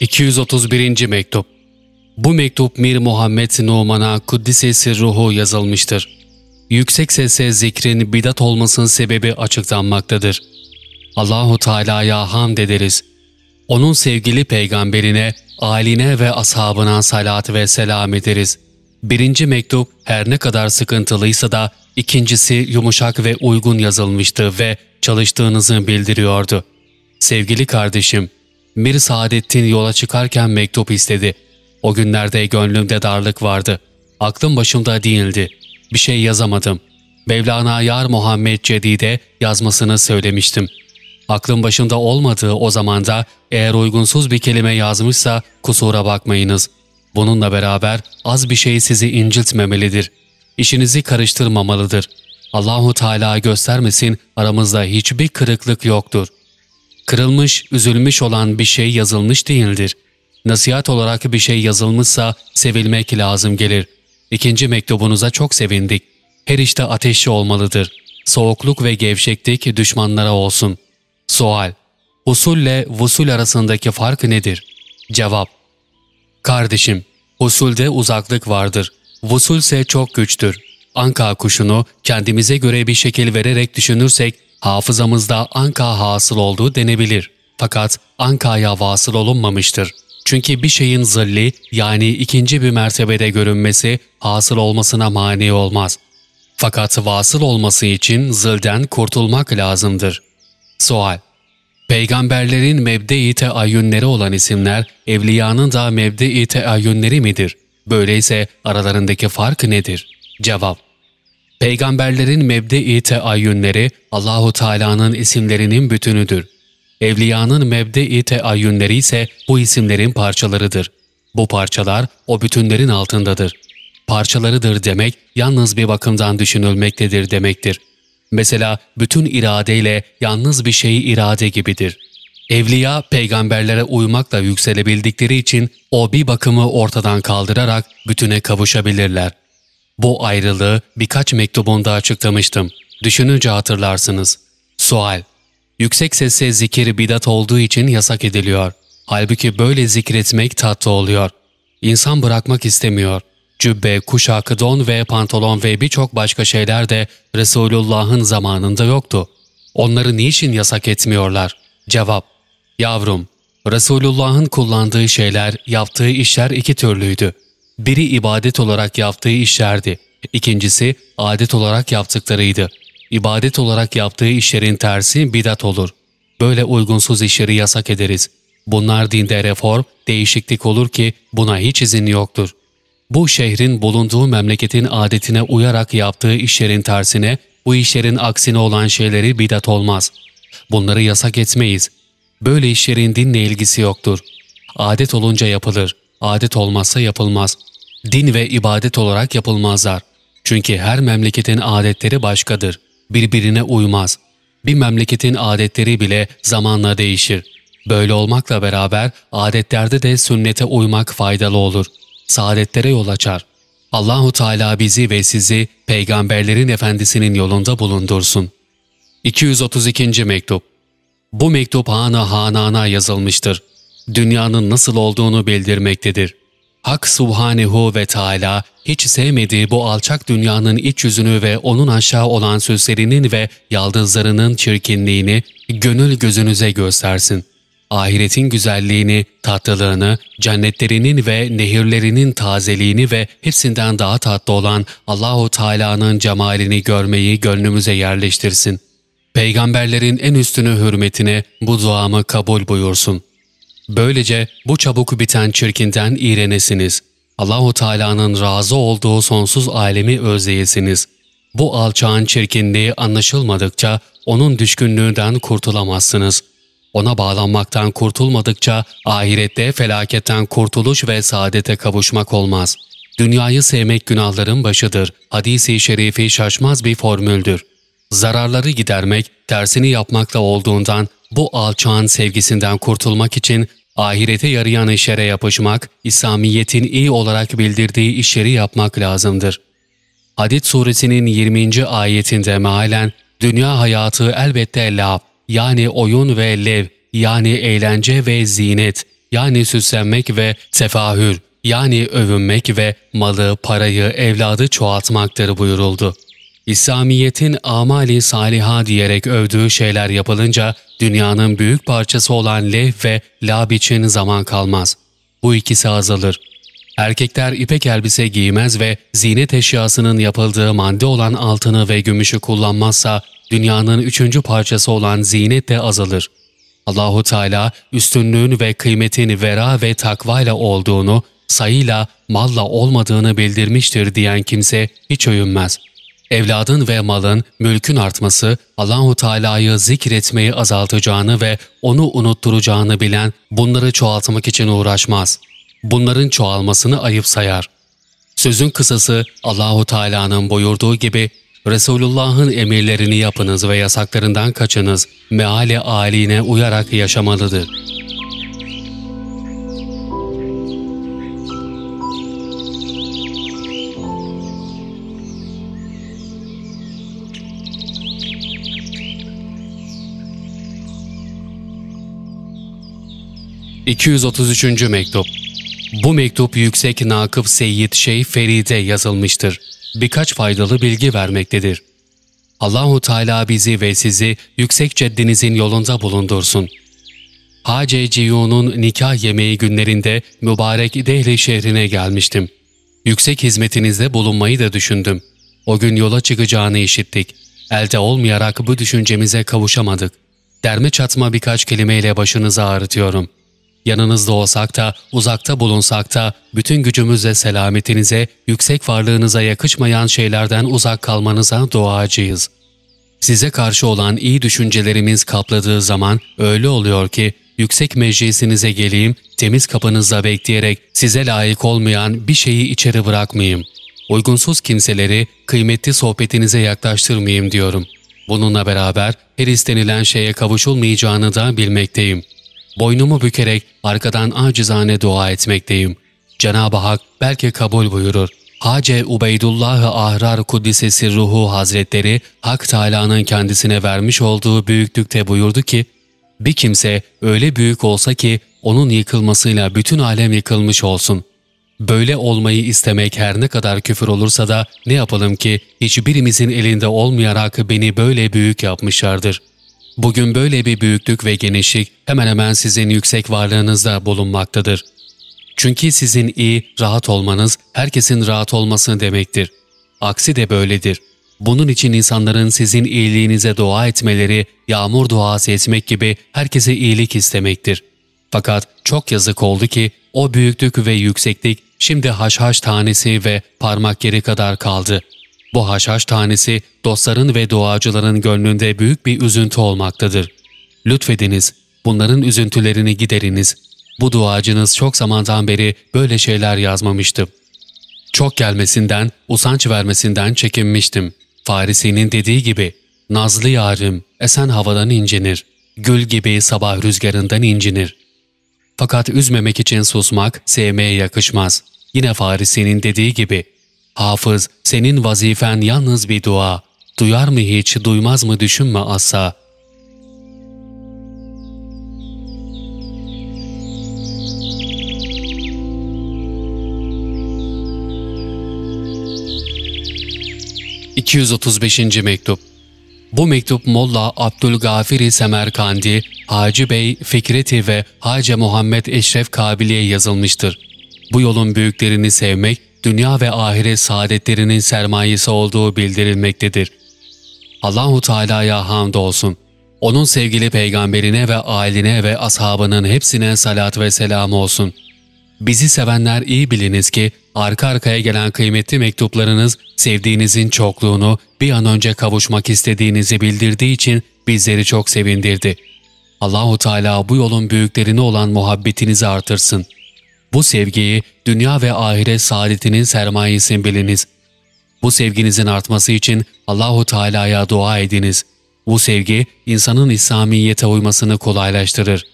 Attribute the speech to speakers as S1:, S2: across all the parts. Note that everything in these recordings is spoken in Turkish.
S1: 231. Mektup Bu mektup Mir Muhammed Numan'a Kuddisesi ruhu yazılmıştır. Yüksek sesle zikrin bidat olmasının sebebi açıklanmaktadır. Allahu Teala'ya hamd ederiz. Onun sevgili peygamberine, aline ve ashabına salat ve selam ederiz. Birinci mektup her ne kadar sıkıntılıysa da ikincisi yumuşak ve uygun yazılmıştı ve çalıştığınızı bildiriyordu. Sevgili kardeşim, Mir Saadettin yola çıkarken mektup istedi. O günlerde gönlümde darlık vardı. Aklım başımda değildi. Bir şey yazamadım. Mevlana Yar Muhammed Cedid'e yazmasını söylemiştim. Aklım başımda olmadığı o zamanda eğer uygunsuz bir kelime yazmışsa kusura bakmayınız. Bununla beraber az bir şey sizi inciltmemelidir. İşinizi karıştırmamalıdır. Allahu Teala göstermesin aramızda hiçbir kırıklık yoktur. Kırılmış, üzülmüş olan bir şey yazılmış değildir. Nasihat olarak bir şey yazılmışsa sevilmek lazım gelir. İkinci mektubunuza çok sevindik. Her işte ateşli olmalıdır. Soğukluk ve gevşeklik düşmanlara olsun. Sual Usulle vusul arasındaki fark nedir? Cevap Kardeşim, usulde uzaklık vardır. Vusul ise çok güçtür. Anka kuşunu kendimize göre bir şekil vererek düşünürsek hafızamızda anka hasıl olduğu denebilir. Fakat ankaya vasıl olunmamıştır. Çünkü bir şeyin zilli yani ikinci bir mertebede görünmesi hasıl olmasına mani olmaz. Fakat vasıl olması için zilden kurtulmak lazımdır. Sual Peygamberlerin mebde-i teayyünleri olan isimler, evliyanın da mebde-i teayyünleri midir? Böyleyse aralarındaki fark nedir? Cevap Peygamberlerin mebde-i teayyünleri Allahu Teala'nın isimlerinin bütünüdür. Evliyanın mebde-i teayyünleri ise bu isimlerin parçalarıdır. Bu parçalar o bütünlerin altındadır. Parçalarıdır demek yalnız bir bakımdan düşünülmektedir demektir. Mesela bütün iradeyle yalnız bir şeyi irade gibidir. Evliya peygamberlere uymakla yükselebildikleri için o bir bakımı ortadan kaldırarak bütüne kavuşabilirler. Bu ayrılığı birkaç mektubunda açıklamıştım. Düşününce hatırlarsınız. Sual Yüksek sesle zikir bidat olduğu için yasak ediliyor. Halbuki böyle zikretmek tatlı oluyor. İnsan bırakmak istemiyor. Cübbe, kuşak, don ve pantolon ve birçok başka şeyler de Resulullah'ın zamanında yoktu. Onları niçin yasak etmiyorlar? Cevap Yavrum, Resulullah'ın kullandığı şeyler, yaptığı işler iki türlüydü. Biri ibadet olarak yaptığı işlerdi. İkincisi adet olarak yaptıklarıydı. İbadet olarak yaptığı işlerin tersi bidat olur. Böyle uygunsuz işleri yasak ederiz. Bunlar dinde reform, değişiklik olur ki buna hiç izin yoktur. Bu şehrin bulunduğu memleketin adetine uyarak yaptığı işlerin tersine, bu işlerin aksine olan şeyleri bidat olmaz. Bunları yasak etmeyiz. Böyle işlerin dinle ilgisi yoktur. Adet olunca yapılır, adet olmazsa yapılmaz. Din ve ibadet olarak yapılmazlar. Çünkü her memleketin adetleri başkadır. Birbirine uymaz. Bir memleketin adetleri bile zamanla değişir. Böyle olmakla beraber adetlerde de sünnete uymak faydalı olur. Saadetlere yol açar. Allahu Teala bizi ve sizi peygamberlerin efendisinin yolunda bulundursun. 232. mektup Bu mektup Hana Hanan'a yazılmıştır. Dünyanın nasıl olduğunu bildirmektedir. Hak Subhanehu ve Teala hiç sevmediği bu alçak dünyanın iç yüzünü ve onun aşağı olan sözlerinin ve yaldızlarının çirkinliğini gönül gözünüze göstersin. Ahiretin güzelliğini, tatlılığını, cennetlerinin ve nehirlerinin tazeliğini ve hepsinden daha tatlı olan Allahu Teala'nın cemalini görmeyi gönlümüze yerleştirsin. Peygamberlerin en üstünü hürmetine bu duamı kabul buyursun. Böylece bu çabuk biten çirkinden iğrenesiniz. Allahu Teala'nın razı olduğu sonsuz alemi özleyesiniz. Bu alçağın çirkinliği anlaşılmadıkça onun düşkünlüğünden kurtulamazsınız. Ona bağlanmaktan kurtulmadıkça ahirette felaketten kurtuluş ve saadete kavuşmak olmaz. Dünyayı sevmek günahların başıdır. Hadis-i şerifi şaşmaz bir formüldür. Zararları gidermek, tersini yapmakla olduğundan bu alçağın sevgisinden kurtulmak için ahirete yarayan işlere yapışmak, İslamiyet'in iyi olarak bildirdiği işleri yapmak lazımdır. Hadid suresinin 20. ayetinde mealen, dünya hayatı elbette laf, yani oyun ve lev, yani eğlence ve zinet, yani süslenmek ve sefahür yani övünmek ve malı, parayı, evladı çoğaltmaktır buyuruldu. İslamiyet'in amali saliha diyerek övdüğü şeyler yapılınca dünyanın büyük parçası olan lev ve lab için zaman kalmaz. Bu ikisi azalır. Erkekler ipek elbise giymez ve zinet eşyasının yapıldığı madde olan altını ve gümüşü kullanmazsa dünyanın üçüncü parçası olan zinet de azalır. Allahu Teala üstünlüğün ve kıymetin vera ve takvayla olduğunu, sayıyla, malla olmadığını bildirmiştir diyen kimse hiç övünmez. Evladın ve malın, mülkün artması Allahu Teala'yı zikretmeyi azaltacağını ve onu unutturacağını bilen bunları çoğaltmak için uğraşmaz. Bunların çoğalmasını ayıp sayar. Sözün kısası Allahu Teala'nın buyurduğu gibi Resulullah'ın emirlerini yapınız ve yasaklarından kaçınız, meale âline uyarak yaşamalıdır. 233. Mektup Bu mektup Yüksek Nakıp Seyyid Şeyh Feride yazılmıştır. Birkaç faydalı bilgi vermektedir. Allahu Teala bizi ve sizi yüksek ceddinizin yolunda bulundursun. Hace Ciyun'un nikah yemeği günlerinde mübarek Dehli şehrine gelmiştim. Yüksek hizmetinizde bulunmayı da düşündüm. O gün yola çıkacağını işittik. Elde olmayarak bu düşüncemize kavuşamadık. Derme çatma birkaç kelimeyle başınızı ağrıtıyorum. Yanınızda olsak da, uzakta bulunsak da, bütün gücümüzle selametinize, yüksek varlığınıza yakışmayan şeylerden uzak kalmanıza duacıyız. Size karşı olan iyi düşüncelerimiz kapladığı zaman öyle oluyor ki, yüksek meclisinize geleyim, temiz kapınızda bekleyerek size layık olmayan bir şeyi içeri bırakmayayım. Uygunsuz kimseleri kıymetli sohbetinize yaklaştırmayayım diyorum. Bununla beraber her istenilen şeye kavuşulmayacağını da bilmekteyim.'' Boynumu bükerek arkadan acizane dua etmekteyim. Cenab-ı Hak belki kabul buyurur. Hace Ubeydullah-ı Ahrar Kuddisesi Ruhu Hazretleri Hak Teala'nın kendisine vermiş olduğu büyüklükte buyurdu ki, bir kimse öyle büyük olsa ki onun yıkılmasıyla bütün alem yıkılmış olsun. Böyle olmayı istemek her ne kadar küfür olursa da ne yapalım ki hiçbirimizin elinde olmayarak beni böyle büyük yapmışlardır. Bugün böyle bir büyüklük ve genişlik hemen hemen sizin yüksek varlığınızda bulunmaktadır. Çünkü sizin iyi, rahat olmanız herkesin rahat olması demektir. Aksi de böyledir. Bunun için insanların sizin iyiliğinize dua etmeleri, yağmur duası etmek gibi herkese iyilik istemektir. Fakat çok yazık oldu ki o büyüklük ve yükseklik şimdi haşhaş tanesi ve parmak yeri kadar kaldı. Bu haşhaş tanesi dostların ve duacıların gönlünde büyük bir üzüntü olmaktadır. Lütfediniz, bunların üzüntülerini gideriniz. Bu duacınız çok zamandan beri böyle şeyler yazmamıştı. Çok gelmesinden, usanç vermesinden çekinmiştim. Farisi'nin dediği gibi, Nazlı yarim, esen havadan incinir. Gül gibi sabah rüzgarından incinir. Fakat üzmemek için susmak, sevmeye yakışmaz. Yine Farisi'nin dediği gibi, Hafız, senin vazifen yalnız bir dua. Duyar mı hiç, duymaz mı düşünme asla. ...235. Mektup Bu mektup Molla Abdülgafiri Semerkandi, Hacı Bey Fikreti ve Hacı Muhammed Eşref Kabili'ye yazılmıştır. Bu yolun büyüklerini sevmek, dünya ve ahiret saadetlerinin sermayesi olduğu bildirilmektedir. Allahu Teala'ya hamdolsun. Onun sevgili peygamberine ve aile ve ashabının hepsine salat ve selam olsun. Bizi sevenler iyi biliniz ki arka arkaya gelen kıymetli mektuplarınız sevdiğinizin çokluğunu bir an önce kavuşmak istediğinizi bildirdiği için bizleri çok sevindirdi. Allahu Teala bu yolun büyüklerine olan muhabbetinizi artırsın.'' Bu sevgiyi dünya ve ahiret saadetinin sermayesi biliniz. Bu sevginizin artması için Allahu Teala'ya dua ediniz. Bu sevgi insanın İslamiyete uymasını kolaylaştırır.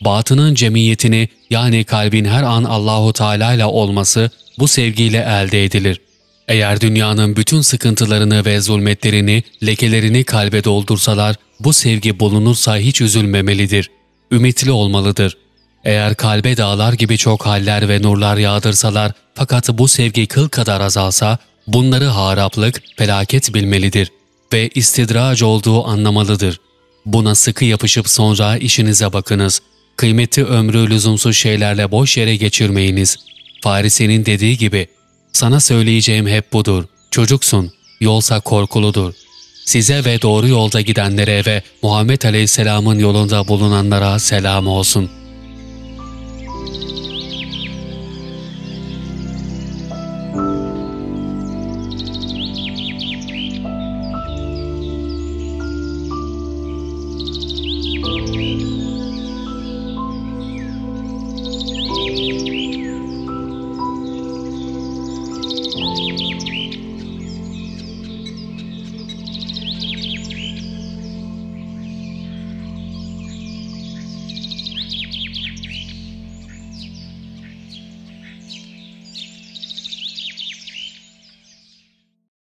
S1: Batının cemiyetini yani kalbin her an Allahu Teala ile olması bu sevgiyle elde edilir. Eğer dünyanın bütün sıkıntılarını ve zulmetlerini, lekelerini kalbe doldursalar, bu sevgi bulunursa hiç üzülmemelidir. Ümitli olmalıdır. Eğer kalbe dağlar gibi çok haller ve nurlar yağdırsalar fakat bu sevgi kıl kadar azalsa bunları haraplık, felaket bilmelidir ve istidrac olduğu anlamalıdır. Buna sıkı yapışıp sonra işinize bakınız. Kıymetli ömrü lüzumsuz şeylerle boş yere geçirmeyiniz. Farisi'nin dediği gibi, sana söyleyeceğim hep budur. Çocuksun, yolsa korkuludur. Size ve doğru yolda gidenlere ve Muhammed Aleyhisselam'ın yolunda bulunanlara selam olsun.''